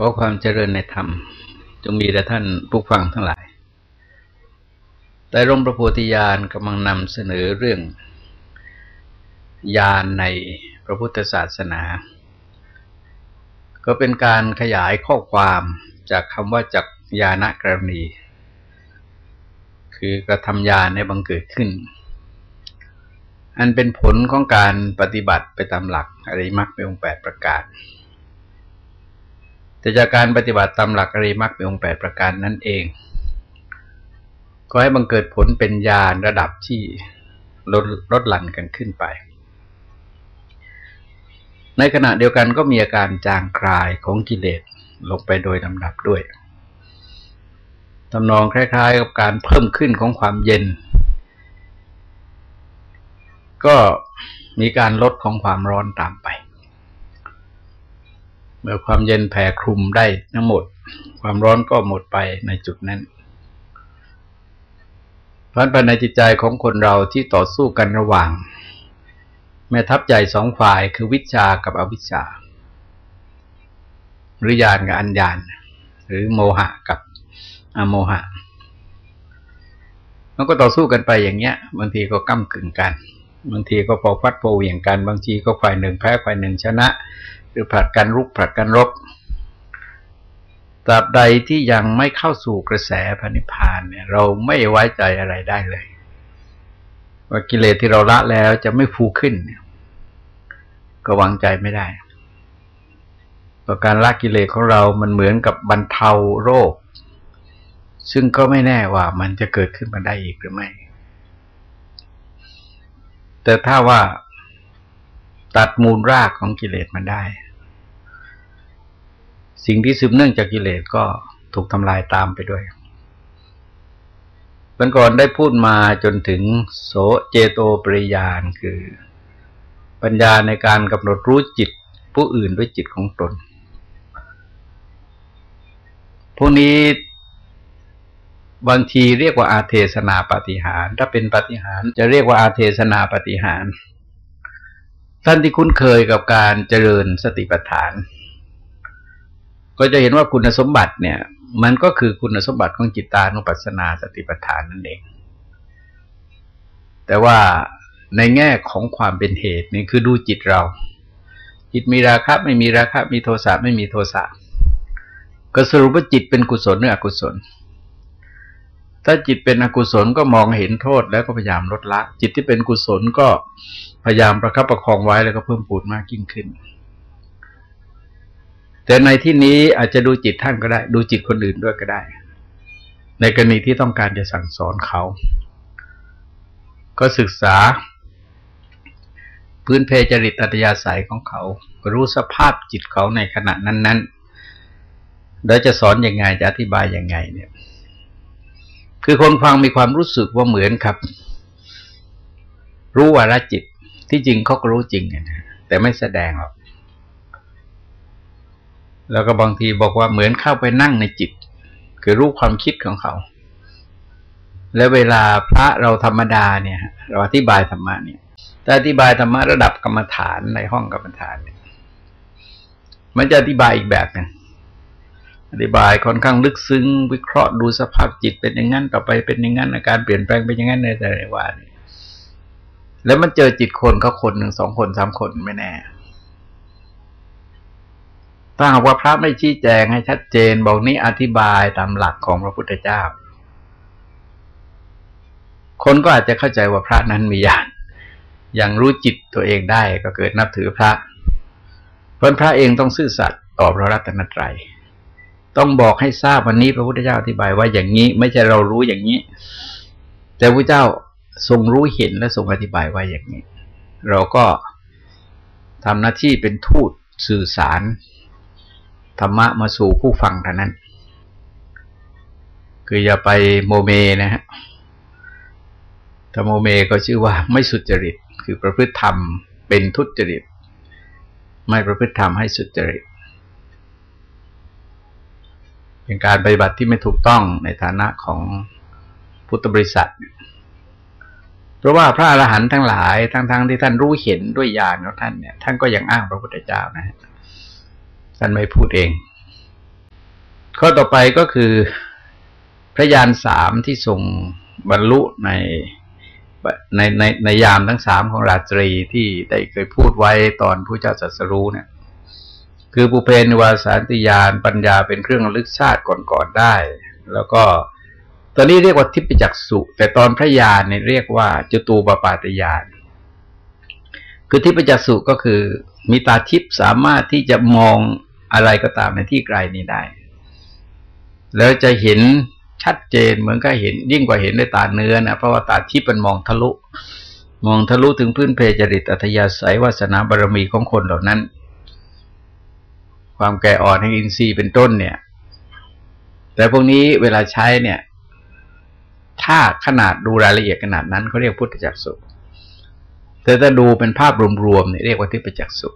ขอความเจริญในธรรม จงมีแด่ท่านผู้ฟังทั้งหลาย แต่ร่มพระโพธิญาณกำลังนำเสนอเรื่องญาณในพระพุทธศาสนา ก็เป็นการขยายข้อความจากคำว่าจักญาณกรณี คือกระทำญาณในบังเกิดขึ้น อันเป็นผลของการปฏิบัติไปตามหลักอริมักเป็นองค์แปดประการ แต่จากการปฏิบัติตามหลักอริมักมีองค์แปดประการนั่นเองก็ให้บังเกิดผลเป็นญาณระดับที่ลดลดหลั่นกันขึ้นไป ในขณะเดียวกันก็มีอาการจางคลายของกิเลสลงไปโดยลำดับด้วยตำนองคล้ายๆ กับการเพิ่มขึ้นของความเย็น ก็มีการลดของความร้อนตามไป มื่อความเย็นแผ่คลุมได้ทั้งหมด ความร้อนก็หมดไปในจุดนั้นเพราะในจิตใจของคนเราที่ต่อสู้กันระหว่าง แม่ทัพใหญ่สองฝ่ายคือวิชากับอวิชชา หรือญาณกับอัญญาณหรือโมหะกับอโมหะมันก็ต่อสู้กันไปอย่างเงี้ยบางทีก็ก้ากึ่งกันบางทีก็พอฟัดโปเหวี่ยงกัน บางทีก็ฝ่ายหนึ่งแพ้ฝ่ายหนึ่งชนะ คือผลัดกันรุกผลัดกันรบตราบใดที่ยังไม่เข้าสู่กระแสพระนิพพานเนี่ย เราไม่ไว้ใจอะไรได้เลย ว่ากิเลสที่เราละแล้วจะไม่ฟูขึ้นก็วางใจไม่ได้ประการละกิเลสของเรามันเหมือนกับบรรเทาโรค ซึ่งก็ไม่แน่ว่ามันจะเกิดขึ้นมาได้อีกหรือไม่ แต่ถ้าว่าตัดมูลรากของกิเลสมันได้ สิ่งที่สืบเนื่องจากกิเลสก็ถูกทำลายตามไปด้วยเมื่อก่อนได้พูดมาจนถึงโสเจโตปริยานคือ ปัญญาในการกำหนดรู้จิตผู้อื่นด้วยจิตของตน พวกนี้บางทีเรียกว่าอาเทศนาปฏิหาร ถ้าเป็นปฏิหารจะเรียกว่าอาเทศนาปฏิหารท่านที่คุ้นเคยกับการเจริญสติปัฏฐาน ก็จะเห็นว่าคุณสมบัติเนี่ย มันก็คือคุณสมบัติของจิตตานุปัสสนาสติปัฏฐานนั่นเอง แต่ว่าในแง่ของความเป็นเหตุนี่คือดูจิตเรา จิตมีราคะไม่มีราคะมีโทสะไม่มีโทสะก็สรุปว่าจิตเป็นกุศลหรืออกุศล ถ้าจิตเป็นอกุศลก็มองเห็นโทษแล้วก็พยายามลดละ จิตที่เป็นกุศลก็พยายามประคับประคองไว้แล้วก็เพิ่มปูนมากยิ่งขึ้น แต่ในที่นี้อาจจะดูจิตท่านก็ได้ ดูจิตคนอื่นด้วยก็ได้ ในกรณีที่ต้องการจะสั่งสอนเขา ก็ศึกษา พื้นเพจริตอัตยาศัยของเขา รู้สภาพจิตเขาในขณะนั้นๆแล้วจะสอนอยังไงจะอธิบายยังไงเนี่ย คือคนฟังมีความรู้สึกว่าเหมือนครับ รู้วาระจิตที่จริงเขาก็รู้จริงนะแต่ไม่แสดงหรอก แล้วก็บางทีบอกว่าเหมือนเข้าไปนั่งในจิต คือรู้ความคิดของเขา แล้วเวลาพระเราธรรมดาเนี่ย เราอธิบายธรรมะเนี่ยแต่อธิบายธรรมะระดับกรรมฐานในห้องกรรมฐานเนี่ยมันจะอธิบายอีกแบบนึงอธิบายค่อนข้างลึกซึ้ง วิเคราะห์ดูสภาพจิตเป็นอย่างนั้นต่อไปเป็นอย่างนั้นอาการเปลี่ยนแปลงเป็นอย่างนั้นในแต่ละวันแล้วมันเจอจิตคนเขาคนหนึ่งสองคนสามคนไม่แน่ ถ้าหากว่าพระไม่ชี้แจงให้ชัดเจน บอกนี้อธิบายตามหลักของพระพุทธเจ้า คนก็อาจจะเข้าใจว่าพระนั้นมีญาณอย่างรู้จิตตัวเองได้ก็เกิดนับถือพระ เพราะพระเองต้องซื่อสัตย์ต่อพระรัตนตรัย ต้องบอกให้ทราบวันนี้พระพุทธเจ้าอธิบายว่าอย่างนี้ไม่ใช่เรารู้อย่างนี้ แต่พระเจ้าทรงรู้เห็นและทรงอธิบายว่าอย่างนี้ เราก็ทำหน้าที่เป็นทูตสื่อสาร ธรรมะมาสู่ผู้ฟังเท่านั้น คืออย่าไปโมเมนะฮะถ้าโมเมก็ชื่อว่าไม่สุจริต คือประพฤติธรรมเป็นทุจริต ไม่ประพฤติธรรมให้สุจริต เป็นการปฏิบัติที่ไม่ถูกต้องในฐานะของพุทธบริษัท เพราะว่าพระอรหันต์ทั้งหลายทั้งๆทที่ท่านรู้เห็นด้วยญาณของท่านเนี่ยท่านก็ยังอ้างพระพุทธเจ้านะฮะ ท่านไม่พูดเอง ข้อต่อไปก็คือพระยานสามที่ทรงบรรลุในในในในยามทั้งสามของราตรีที่ได้เคยพูดไว้ตอนผู้เจ้าสัสรู้เนี่ย คือปุเพนวาสานติยานปัญญาเป็นเครื่องลึกชาติก่อนๆได้ แล้วก็ตอนนี้เรียกว่าทิพยจักสุแต่ตอนพระยานเนี่ยเรียกว่าจตูปปาตยาน คือทิพยจักสุก็คือมีตาทิพสามารถที่จะมอง อะไรก็ตามในที่ไกลนี้ได้ แล้วจะเห็นชัดเจนเหมือนกับเห็น ยิ่งกว่าเห็นด้วยตาเนื้อนะเพราะว่าตาทิพย์มันมองทะลุ มองทะลุถึงพื้นเพจริตอัธยาศัยวาสนาบารมีของคนเหล่านั้น ความแก่อ่อนแห่งอินทรีย์เป็นต้นเนี่ย แต่พวกนี้เวลาใช้เนี่ย ถ้าขนาดดูรายละเอียดขนาดนั้นเขาเรียกพุทธจักสุแต่ถ้าดูเป็นภาพรวมๆเนี่ยเรียกว่าทิพจักสุ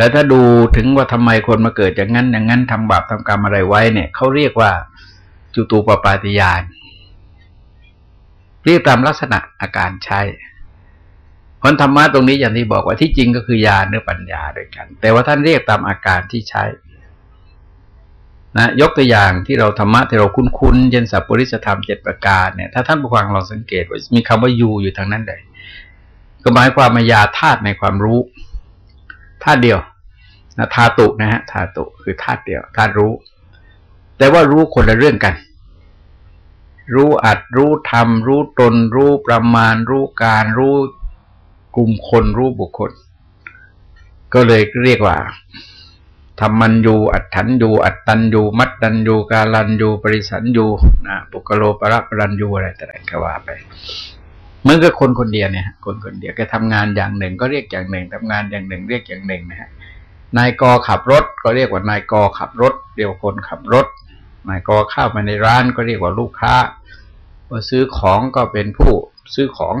แล้วถ้าดูถึงว่าทำไมคนมาเกิดอย่างนั้น อย่างนั้นทำบาปทำกรรมอะไรไว้เนี่ยเขาเรียกว่าจุตูปปาติยานเรียกตามลักษณะอาการใช้คนธรรมะตรงนี้อย่างที่บอกว่าที่จริงก็คือยาเนื้อปัญญาด้วยกัน แต่ว่าท่านเรียกตามอาการที่ใช้นะยกตัวอย่างที่เราธรรมะที่เราคุ้นๆเย็นสัพปริสธรรมเจ็ดประการเนี่ยถ้าท่านผู้ฟังลองสังเกตว่ามีคำว่ายูอยู่ทางนั้นเลยก็หมายความมายาธาตุในความรู้ธาตุเดียว นะธาตุนะฮะธาตุคือธาตุเดียวธาตุรู้ แต่ว่ารู้คนละเรื่องกัน รู้อัดรู้ทำรู้ตน รู้ประมาณ รู้การรู้กลุ่มคนรู้บุคคล ก็เลยเรียกว่าธรรมันยูอัตถันยูอัตตันยูมัดตันยูกาลันยูปริสันยูนะปุกโลปรับรันยูอะไรแต่ไรก็ว่าไปเหมือนกับคนคนเดียวเนี่ยคนคนเดียวแกทำงานอย่างหนึ่ง ก็เรียกอย่างหนึ่งทำงานอย่างหนึ่ง เรียกอย่างหนึ่งนะฮะ นายกอขับรถก็เรียกว่านายกอขับรถ เรียกคนขับรถ นายกอเข้ามาในร้านก็เรียกว่าลูกค้าพอซื้อของก็เป็นผู้ซื้อของ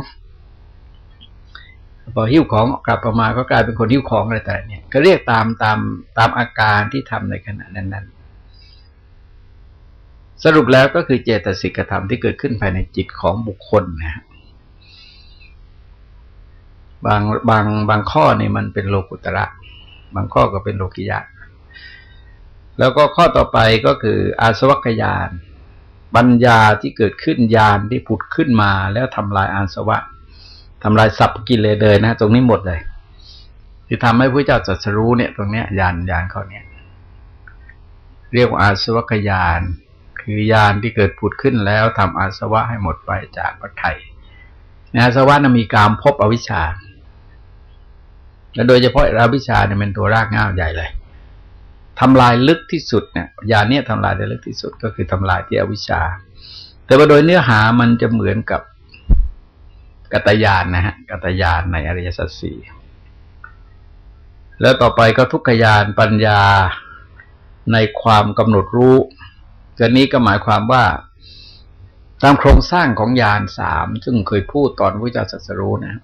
พอหิ้วของกลับมาก็กลายเป็นคนหิ้วของอะไรแต่เนี่ยก็เรียกตามตามตามอาการที่ทำในขณะนั้น ๆ สรุปแล้วก็คือเจตสิกธรรมที่เกิดขึ้นภายในจิตของบุคคลนะบางบางบางข้อนี่มันเป็นโลกุตระ บางข้อก็เป็นโลกิยะ แล้วก็ข้อต่อไปก็คือ อาสวัคยานปัญญาที่เกิดขึ้นญาณที่ผุดขึ้นมาแล้วทำลายอาสวะทำลายสับกิเลสเลยนะ ตรงนี้หมดเลย ที่ทำให้พระเจ้าจัสรู้เนี่ย ตรงเนี้ยญาณญาณเขาเนี่ยเรียกว่าอาสวัคยานคือญาณที่เกิดผุดขึ้นแล้วทำอาสวะให้หมดไปจากพระไถ่อาสวะนั้นมีการพบอวิชชา และโดยเฉพาะราวิชาเนี่ยเป็นตัวรากง่าใหญ่เลยทำลายลึกที่สุดเนี่ยยาเนี่ยทำลายได้ลึกที่สุดก็คือทำลายที่อวิชชา แต่ว่าโดยเนื้อหามันจะเหมือนกับกัตยานนะฮะกัตยานในอริยสัจสี่แล้วต่อไปก็ทุกขยานปัญญาในความกำหนดรู้จะนี้ก็หมายความว่าตามโครงสร้างของยานสามซึ่งเคยพูดตอนพระเจ้าสัสรู้นะ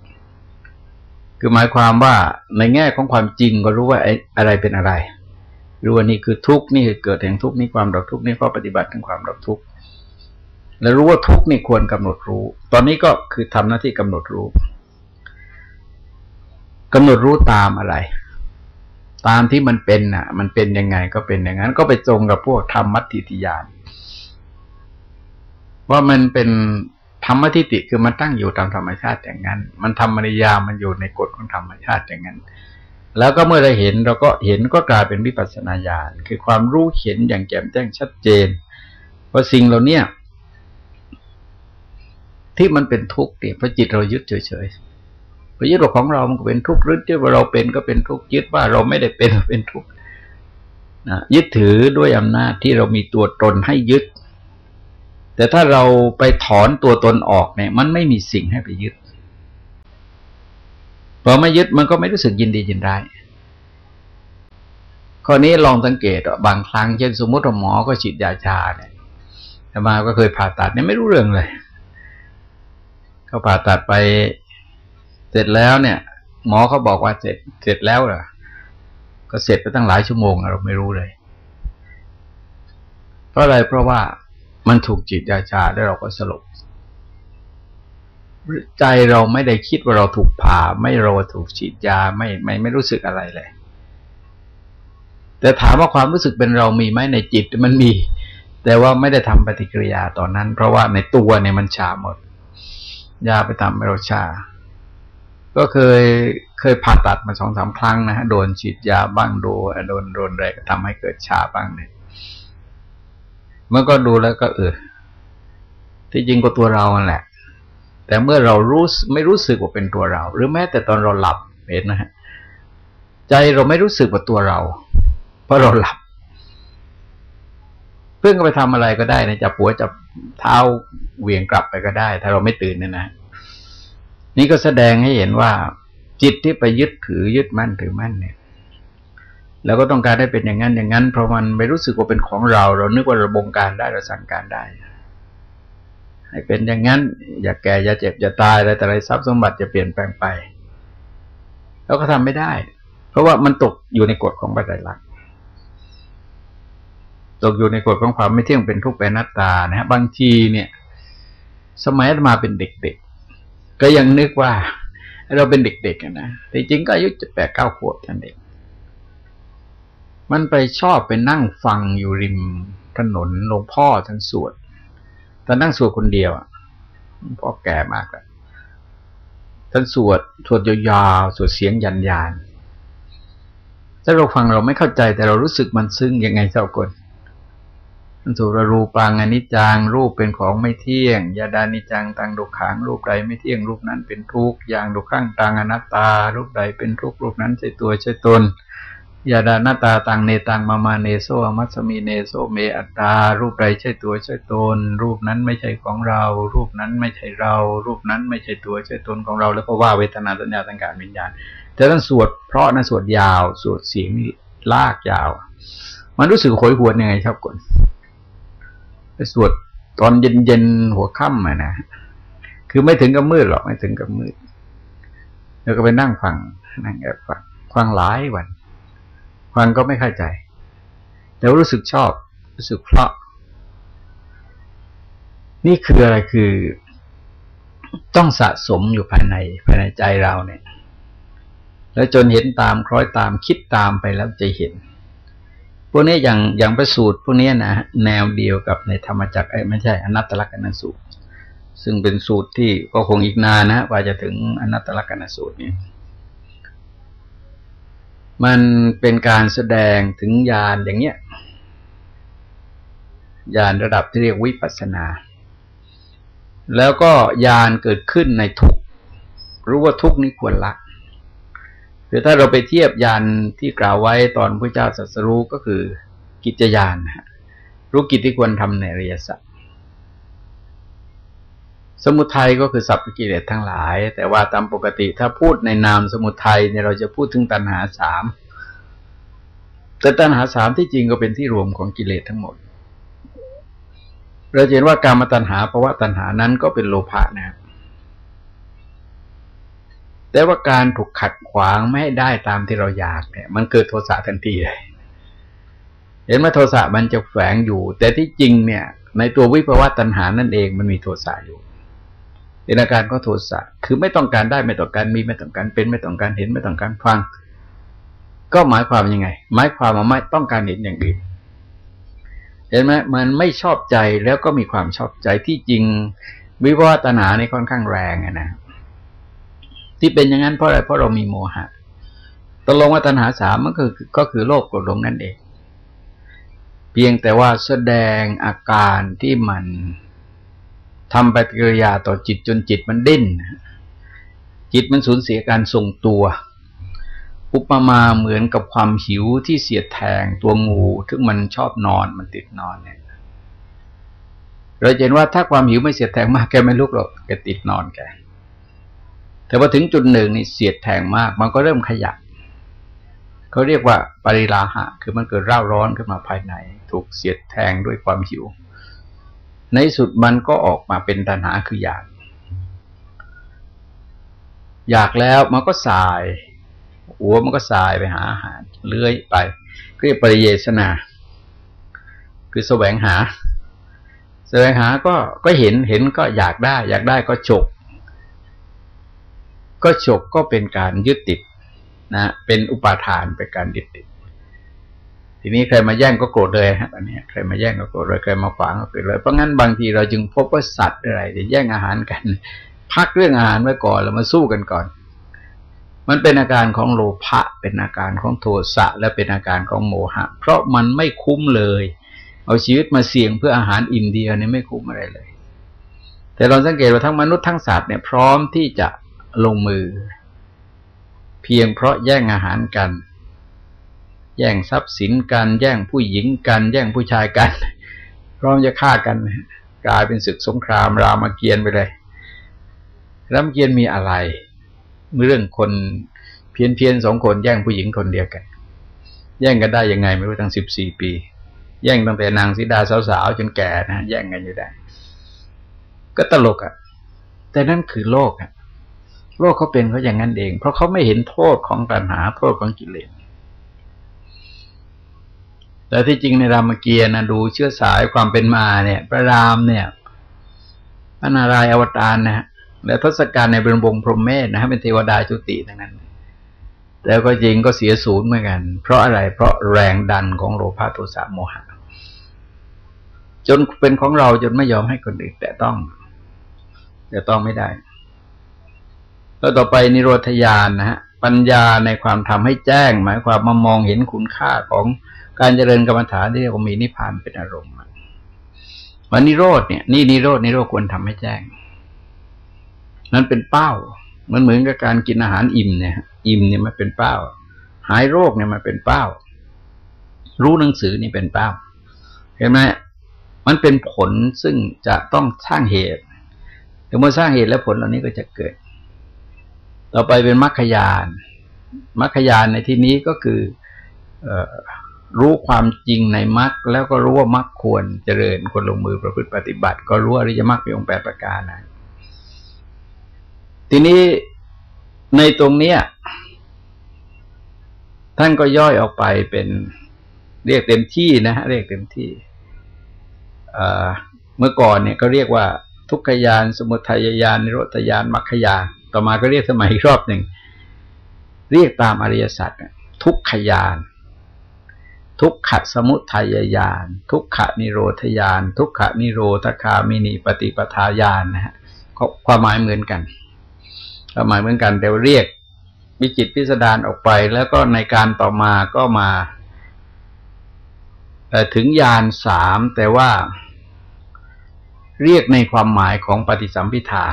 คือหมายความว่าในแง่ของความจริงก็รู้ว่าอะไรเป็นอะไร รู้ว่านี่คือทุกข์นี่คือเกิดแห่งทุกข์นี่ความดับทุกข์นี่ข้อปฏิบัติถึงความดับทุกข์แล้วรู้ว่าทุกข์นี่ควรกำหนดรู้ ตอนนี้ก็คือทำหน้าที่กำหนดรู้กำหนดรู้ตามอะไร ตามที่มันเป็นน่ะ มันเป็นยังไงก็เป็นอย่างนั้น ก็ไปตรงกับพวกธรรมมัตติติยานว่ามันเป็น ธรรมทิฏฐิคือมันตั้งอยู่ตามธรรมชาติอย่างนั้น มันทำมริยามันอยู่ในกฎของธรรมชาติอย่างนั้น แล้วก็เมื่อเราเห็นเราก็เห็นก็กลายเป็นวิปัสสนาญาณคือความรู้เห็นอย่างแจ่มแจ้งชัดเจนว่าสิ่งเหล่านี้ที่มันเป็นทุกข์เนี่ยพระจิตเรายึดเฉยๆพอยึดว่าของเรา มันก็เป็นทุกข์ยึดว่าเราเป็นก็เป็นทุกข์ยึดว่าเราไม่ได้เป็นเป็นทุกข์นะยึดถือด้วยอำนาจที่เรามีตัวตนให้ยึด แต่ถ้าเราไปถอนตัวตนออกเนี่ย มันไม่มีสิ่งให้ไปยึดพอไม่ยึดมันก็ไม่รู้สึกยินดียินร้ายข้อนี้ลองสังเกตบางครั้งเช่นสมมติหมอก็ฉีดยาชาเนี่ยแต่มาก็เคยผ่าตัดเนี่ยไม่รู้เรื่องเลย เขาผ่าตัดไปเสร็จแล้วเนี่ย หมอเขาบอกว่าเสร็จเสร็จแล้วเหรอก็เสร็จไปตั้งหลายชั่วโมงเราไม่รู้เลย เพราะอะไรเพราะว่า มันถูกจิตยาชาแล้วเราก็สลบใจเราไม่ได้คิดว่าเราถูกผ่า ไม่เราถูกฉีดยาไม่ไม่ไม่รู้สึกอะไรเลย แต่ถามว่าความรู้สึกเป็นเรามีไหมในจิตมันมี แต่ว่าไม่ได้ทำปฏิกิริยาตอนนั้น เพราะว่าในตัวเนี่ยมันชาหมด ยาไปทำให้เราชา ก็เคยเคยผ่าตัดมาสองสามครั้งนะฮะโดนฉีดยาบ้างโดนโดนโดนอะไรก็ทำให้เกิดชาบ้างเนี่ย มื่อก็ดูแล้วก็เออที่จริงก็ตัวเราแหละ แต่เมื่อเรารู้ไม่รู้สึกว่าเป็นตัวเรา หรือแม้แต่ตอนเราหลับเห็นนะฮะใจเราไม่รู้สึกว่าตัวเรา เพราะเราหลับ เพื่อนก็ไปทำอะไรก็ได้นะจับหัวจับเท้าเวียงกลับไปก็ได้ ถ้าเราไม่ตื่นเนี่ยนะนี่ก็แสดงให้เห็นว่า จิตที่ไปยึดถือยึดมั่นถือมั่นเนี่ย แล้วก็ต้องการได้เป็นอย่างนั้นอย่างนั้น เพราะมันไม่รู้สึกว่าเป็นของเรา เรานึกว่าเราบงการได้เราสั่งการได้ ให้เป็นอย่างนั้น อย่าแก่อย่าเจ็บอย่าตายอะไรแต่ไรทรัพย์สมบัติจะเปลี่ยนแปลงไป แล้วก็ทำไม่ได้ เพราะว่ามันตกอยู่ในกฎของปัจจัยหลักตกอยู่ในกฎของความไม่เที่ยงเป็นทุกข์เป็นนัตตานะฮะบางทีเนี่ย สมัยมาเป็นเด็กๆก็ยังนึกว่า เราเป็นเด็กๆนะแต่จริงก็อายุจะแปดเก้าขวบท่านเด็ก มันไปชอบไปนั่งฟังอยู่ริมถนนหลวงพ่อท่านสวดท่นั่งสวดคนเดียวอะพ่อแก่มากแล้วท่านสวดสวดยาวๆสวดเสียงยันยานถ้าเราฟังเราไม่เข้าใจแต่เรารู้สึกมันซึ้งยังไงเจ้าคนสุรรูปังอนิจจังรูปเป็นของไม่เที่ยงยาดานิจังตังดุขังรูปใดไม่เที่ยงรูปนั้นเป็นทุกข์อย่างดุขังตังอนัตตา รูปใดเป็นทุกข์รูปนั้นใช่ตัวใช่ตน ยาดานาตาตังเนตังมามาเนโซมัสมีเนโซเมอัตตา รูปใดใช่ตัวใช่ตน รูปนั้นไม่ใช่ของเรา รูปนั้นไม่ใช่เรา รูปนั้นไม่ใช่ตัวใช่ตนของเรา แล้วก็ว่าเวทนาสัญญาสังการวิญญาณ แต่ท่านสวดเพราะนะสวดยาว สวดเสียงลากยาว มันรู้สึกโหยหวนยังไงชอบกนไปสวดตอนเย็นๆหัวค่ำอะนะคือไม่ถึงกับมืดหรอกไม่ถึงกับมืด แล้วก็ไปนั่งฟังนั่งแอบฟังฟังหลายวัน ฟังก็ไม่เข้าใจ แต่รู้สึกชอบ รู้สึกเพราะ นี่คืออะไรคือต้องสะสมอยู่ภายในภายในใจเราเนี่ย แล้วจนเห็นตามคล้อยตามคิดตามไปแล้วจะเห็น พวกนี้อย่างอย่างประสูตรพวกนี้นะแนวเดียวกับในธรรมจักรไม่ใช่ อนัตตลกนสูตร ซึ่งเป็นสูตรที่ก็คงอีกนานนะว่าจะถึงอนัตตลกนสูตรนี้ มันเป็นการแสดงถึงญาณอย่างเนี้ยญาณระดับที่เรียกวิปัสนา แล้วก็ญาณเกิดขึ้นในทุกรู้ว่าทุกนี้ควรละคือถ้าเราไปเทียบยานที่กล่าวไว้ตอนพระเจ้าสัสรู้ก็คือกิจยานรู้กิจที่ควรทำในอริยสัจ สมุทัยก็คือสัพพกิเลสทั้งหลาย แต่ว่าตามปกติถ้าพูดในนามสมุทัยเนี่ยเราจะพูดถึงตัณหาสามแต่ตัณหาสามที่จริงก็เป็นที่รวมของกิเลสทั้งหมด เราเห็นว่าการมาตัณหาเพราะว่าตัณหานั้นก็เป็นโลภะนะครับแต่ว่าการถูกขัดขวางไม่ได้ตามที่เราอยากเนี่ย มันเกิดโทสะทันทีเลยเห็นว่าโทสะมันจะแฝงอยู่ แต่ที่จริงเนี่ย ในตัววิภวะตัณหานั่นเองมันมีโทสะอยู่ เป็นอาการก็โทสะคือไม่ต้องการได้ไม่ต้องการมีไม่ต้องการเป็นไม่ต้องการเห็นไม่ต้องการฟัง ก็หมายความยังไง หมายความว่าไม่ต้องการเห็นอย่างอื่นเห็นไหมมันไม่ชอบใจแล้วก็มีความชอบใจที่จริงวิวะตัณหานี่ค่อนข้างแรงนะที่เป็นอย่างนั้นเพราะอะไรเพราะเรามีโมหะตกลงว่าตัณหาสามมันก็คือก็คือโลภกรธหลงนั่นเอง เพียงแต่ว่าแสดงอาการที่มัน ทำปฏิกิริยาต่อจิตจนจิตมันดิ้น จิตมันสูญเสียการทรงตัว อุปมาเหมือนกับความหิวที่เสียดแทงตัวงูที่มันชอบนอนมันติดนอนเนี่ยเราเห็นว่าถ้าความหิวไม่เสียดแทงมากแกไม่ลุกหรอกแกติดนอนแกแต่พอถึงจุดหนึ่งนี่เสียดแทงมาก มันก็เริ่มขยับเขาเรียกว่าปริลาหะ คือมันเกิดร่าร้อนขึ้นมาภายใน ถูกเสียดแทงด้วยความหิว ในสุดมันก็ออกมาเป็นตัณหาคืออยาก อยากแล้วมันก็สายหัวมันก็สายไปหาอาหารเลื้อยไปเรียกปริเยสนา คือแสวงหา แสวงหาก็ก็เห็นเห็นก็อยากได้ อยากได้ก็ฉก ก็ฉกก็เป็นการยึดติดนะ เป็นอุปาทานเป็นการยึดติด ทีนี้ใครมาแย่งก็โกรธเลยฮะตอนนี้ใครมาแย่งก็โกรธเลยใครมาขวางก็โกรธเลยเพราะงั้นบางทีเราจึงพบว่าสัตว์อะไรจะแย่งอาหารกัน พักเรื่องอาหารไว้ก่อนแล้วมาสู้กันก่อน มันเป็นอาการของโลภะเป็นอาการของโทสะและเป็นอาการของโมหะ เพราะมันไม่คุ้มเลย เอาชีวิตมาเสี่ยงเพื่ออาหารอินเดียวนี่ไม่คุ้มอะไรเลย แต่เราสังเกตว่าทั้งมนุษย์ทั้งสัตว์เนี่ยพร้อมที่จะลงมือ เพียงเพราะแย่งอาหารกัน แย่งทรัพย์สินกัน แย่งผู้หญิงกัน แย่งผู้ชายกันพร้อมจะฆ่ากัน กลายเป็นศึกสงครามรามเกียรติไปเลยรามเกียรติมีอะไรเรื่องคนเพียนเพียนสองคนแย่งผู้หญิงคนเดียวกัน แย่งกันได้ยังไงไม่รู้ตั้งสิบสี่ปี แย่งตั้งแต่นางสีดาสาวๆจนแก่นะแย่งกันอยู่ได้ ก็ตลกอะ่ะ แต่นั่นคือโลกอะ่ะโลกเขาเป็นเขาอย่างนั้นเอง เพราะเขาไม่เห็นโทษของปัญหาโทษของกิเลส แต่ที่จริงในรามเกียรติ์นะดูเชื้อสายความเป็นมาเนี่ย พระรามเนี่ยพระนารายณ์อวตารนะฮะและทศกัณฐ์ในเป็นวงพรหมเมธนะฮะเป็นเทวดาจุติทั้งนั้น แต่ก็จริงก็เสียศูนย์เหมือนกัน เพราะอะไรเพราะแรงดันของโลภะโทสะโมหะจนเป็นของเราจนไม่ยอมให้คนอื่นแต่ต้อง แต่ต้องไม่ได้ แล้วต่อไปนิโรธญาณนะฮะปัญญาในความทำให้แจ้ง หมายความมามองเห็นคุณค่าของ การเจริญกรรมฐานที่เรียกว่ามีนิพพานเป็นอารมณ์วันนิโรธเนี่ย นี่นิโรธนิโรธควรทำให้แจ้ง นั้นเป็นเป้า มันเหมือนกับการกินอาหารอิ่มเนี่ย อิ่มเนี่ยมันเป็นเป้า หายโรคเนี่ยมันเป็นเป้า รู้หนังสือนี่เป็นเป้า เห็นไหมมันเป็นผลซึ่งจะต้องสร้างเหตุแต่เมื่อสร้างเหตุแล้วผลเหล่านี้ก็จะเกิด ต่อไปเป็นมรรคยานมรรคยานในที่นี้ก็คือ รู้ความจริงในมรรคแล้วก็รู้ว่ามรรคควรเจริญคนลงมือประพฤติปฏิบัติ ก็รู้อริยมรรคเป็นองค์แปดประการนะทีนี้ในตรงเนี้ย ท่านก็ย่อยออกไปเป็นเรียกเต็มที่นะฮะเรียกเต็มที่เมื่อก่อนเนี่ยก็เรียกว่าทุกขยาน สมุทัยยานนิโรธยานมรรคยานต่อมาก็เรียกสมัยอีกรอบหนึ่ง เรียกตามอริยสัจทุกขยาน ทุกขะสมุทัยญาณทุกขะนิโรธญาณทุกขะนิโรธคามินิปฏิปทาญาณนะฮะความหมายเหมือนกันความหมายเหมือนกันแต่เรียกวิจิตพิสดารออกไป แล้วก็ในการต่อมาก็มาถึงญาณสามแต่ว่าเรียกในความหมายของปฏิสัมพิทา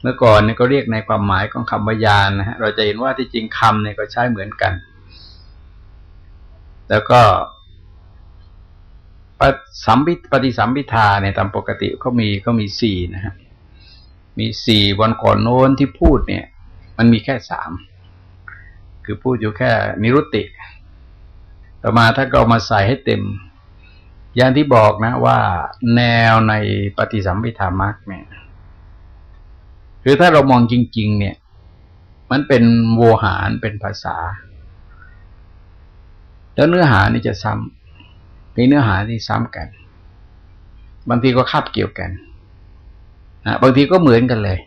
เมื่อก่อนเนี่ยก็เรียกในความหมายของคำวิญาณนะฮะเราจะเห็นว่าที่จริงคำเนี่ยก็ใช้เหมือนกัน แล้วก็ปสัมพิปฏิสัมพิทาในตามปกติก็มีก็มีสี่นะฮะมีสี่วันก่อนโน้นที่พูดเนี่ย มันมีแค่สามคือพูดอยู่แค่นิรุตติ ต่อมาถ้าเรามาใส่ให้เต็ม อย่างที่บอกนะว่าแนวในปฏิสัมพิธามักเนี่ยคือถ้าเรามองจริง ๆ เนี่ย มันเป็นโวหารเป็นภาษา แล้วเนื้อหานี่จะซ้ำมีเนื้อหาที่ซ้ำกัน บางทีก็คาบเกี่ยวกันนะบางทีก็เหมือนกันเลย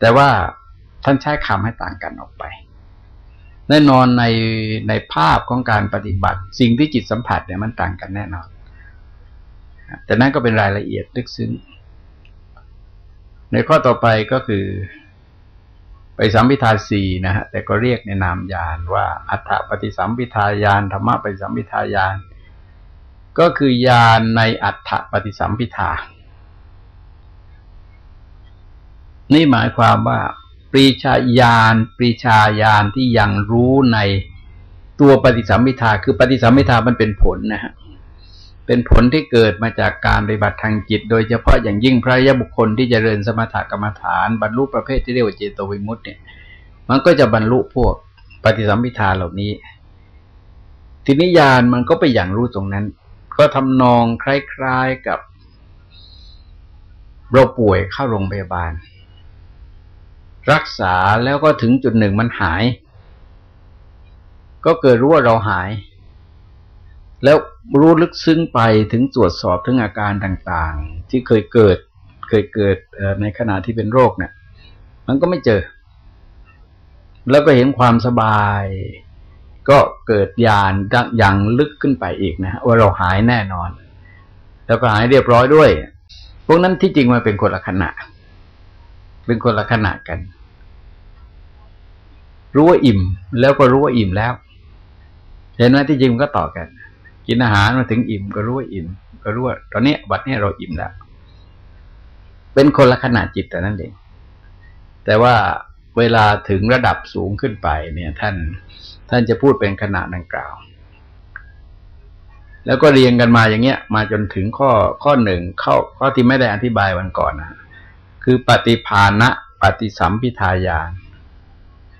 แต่ว่าท่านใช้คำให้ต่างกันออกไป แน่นอนในในภาพของการปฏิบัติ สิ่งที่จิตสัมผัสเนี่ยมันต่างกันแน่นอน แต่นั่นก็เป็นรายละเอียดลึกซึ้งในข้อต่อไปก็คือ สัมพิทาสีนะฮะแต่ก็เรียกในนามยานว่า อัฏฐปฏิสัมพิทายานธรรมะปฏิสัมพิทายาน ก็คือยานในอัฏฐปฏิสัมพิทา นี่หมายความว่า ปรีชาญาณปรีชาญาณที่ยังรู้ในตัวปฏิสัมพิทาคือปฏิสัมพิทามันเป็นผลนะฮะ เป็นผลที่เกิดมาจากการปฏิบัติทางจิต โดยเฉพาะอย่างยิ่งพระยะบุคคลที่จเจริญสมถกรรมฐาน บรรลุประเภทที่เรียกว่าเจโตวิมุตต์เนี่ย มันก็จะบรรลุพวกปฏิสัมพิทาเหล่านี้ ทีนิยานมันก็ไปอย่างรู้ตรงนั้น ก็ทำนองคล้ายๆกับ เราป่วยเข้าโรงพยาบาล รักษาแล้วก็ถึงจุดหนึ่งมันหาย ก็เกิดรู้ว่าเราหาย แล้ว รู้ลึกซึ้งไปถึงตรวจสอบถึงอาการต่างๆ ที่เคยเกิดเคยเกิดในขณะที่เป็นโรคเนี่ย มันก็ไม่เจอ แล้วก็เห็นความสบาย ก็เกิดญาณยังลึกขึ้นไปอีกนะว่าเราหายแน่นอน แล้วก็หายเรียบร้อยด้วย พวกนั้นที่จริงมันเป็นคนละขณะ เป็นคนละขณะกัน รู้ว่าอิ่ม แล้วก็รู้ว่าอิ่มแล้ว เห็นไหมที่จริงมันก็ต่อกัน กินอาหารมาถึงอิ่มก็รู้ว่าอิ่ม ก็รู้ว่าตอนนี้บัดนี้เราอิ่มแล้วเป็นคนละขณะจิตแต่นั้นเองแต่ว่าเวลาถึงระดับสูงขึ้นไป เนี่ย ท่าน ท่านจะพูดเป็นขณะดังกล่าว แล้วก็เรียงกันมาอย่างเงี้ย มาจนถึงข้อข้อหนึ่งเข้าข้อที่ไม่ได้อธิบายวันก่อนนะคือปฏิภาณะปฏิสัมพิทายาน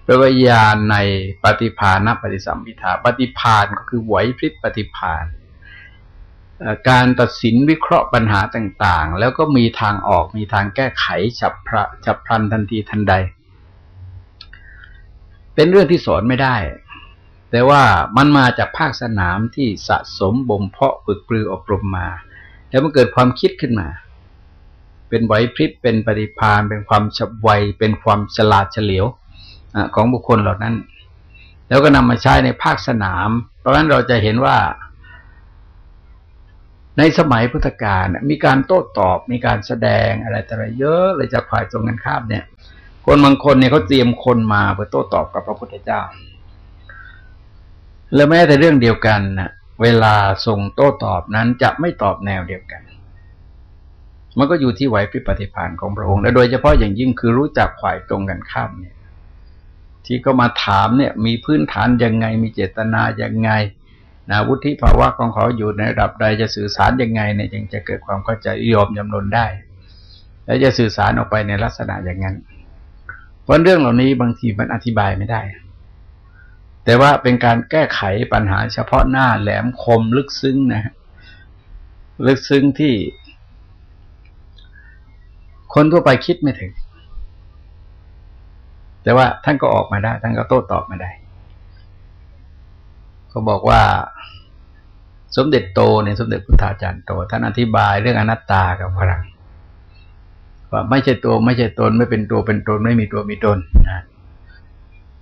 แปลว่าญาณในปฏิภาณปฏิสัมพิทาปฏิภาณก็คือไหวพริบปฏิภาณการตัดสินวิเคราะห์ปัญหาต่างๆ แล้วก็มีทางออกมีทางแก้ไขฉับพระฉับพลันทันทีทันใด เป็นเรื่องที่สอนไม่ได้ แต่ว่ามันมาจากภาคสนามที่สะสมบ่มเพาะฝึกปรืออบรมมา แล้วมันเกิดความคิดขึ้นมา เป็นไหวพริบเป็นปฏิพานเป็นความฉับไว เป็นความฉลาดเฉลียว ของบุคคลเหล่านั้น แล้วก็นำมาใช้ในภาคสนาม เพราะฉะนั้นเราจะเห็นว่า ในสมัยพุทธกาลมีการโต้ตอบมีการแสดงอะไรแต่อะไรเยอะเลยจากฝ่ายตรงกันข้ามเนี่ย คนบางคนเนี่ยเขาเตรียมคนมาเพื่อโต้ตอบกับพระพุทธเจ้า และแม้แต่เรื่องเดียวกันนะเวลาส่งโต้ตอบนั้นจะไม่ตอบแนวเดียวกัน มันก็อยู่ที่ไหวพริบปฏิภาณของพระองค์ และโดยเฉพาะอย่างยิ่งคือรู้จักฝ่ายตรงกันข้ามเนี่ย ที่ก็มาถามเนี่ย มีพื้นฐานยังไง มีเจตนายังไงนะวุฒิภาวะของเขาอยู่ในระดับใดจะสื่อสารยังไงเนี่ยจึงจะเกิดความเข้าใจยอมยำนนได้ และจะสื่อสารออกไปในลักษณะอย่างนั้น เพราะเรื่องเหล่านี้บางทีมันอธิบายไม่ได้ แต่ว่าเป็นการแก้ไขปัญหาเฉพาะหน้าแหลมคมลึกซึ้งนะฮะลึกซึ้งที่ คนทั่วไปคิดไม่ถึง แต่ว่าท่านก็ออกมาได้ ท่านก็โต้ตอบมาได้ ก็บอกว่าสมเด็จโตเนี่ยสมเด็จพุทธาจารย์โต ท่านอธิบายเรื่องอนัตตากับพลังว่าไม่ใช่ตัวไม่ใช่ตนไม่เป็นตัวเป็นตนไม่มีตัวมีตนนะ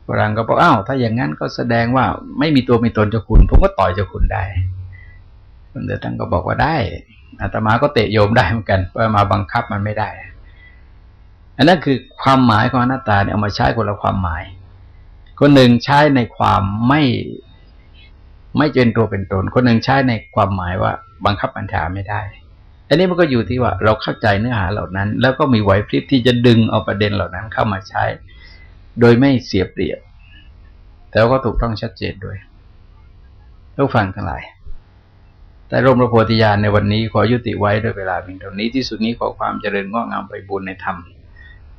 ฝรั่งก็บอกอ้าวถ้าอย่างนั้นก็แสดงว่าไม่มีตัวมีตนเจ้าคุณ ผมก็ต่อยเจ้าคุณได้คนเดียวท่านก็บอกว่าได้อาตมาก็เตะโยมได้เหมือนกันเพราะมาบังคับมันไม่ได้ อันนั้นคือความหมายของอนัตตาเนี่ยเอามาใช้คนละความหมาย คนหนึ่งใช้ในความไม่ไม่เป็นตัวเป็นตน คนหนึ่งใช้ในความหมายว่าบังคับบัญชาไม่ได้ อันนี้มันก็อยู่ที่ว่าเราเข้าใจเนื้อหาเหล่านั้น แล้วก็มีไหวพริบที่จะดึงเอาประเด็นเหล่านั้นเข้ามาใช้ โดยไม่เสียเปรียบ แต่ก็ถูกต้องชัดเจนด้วยทุกฟังทั้งหลาย แต่รมพระโพธิญาณในวันนี้ขอยุติไว้ด้วยเวลาเพียงเท่านี้ที่สุดนี้ขอความเจริญงอกงามไปบุญในธรรม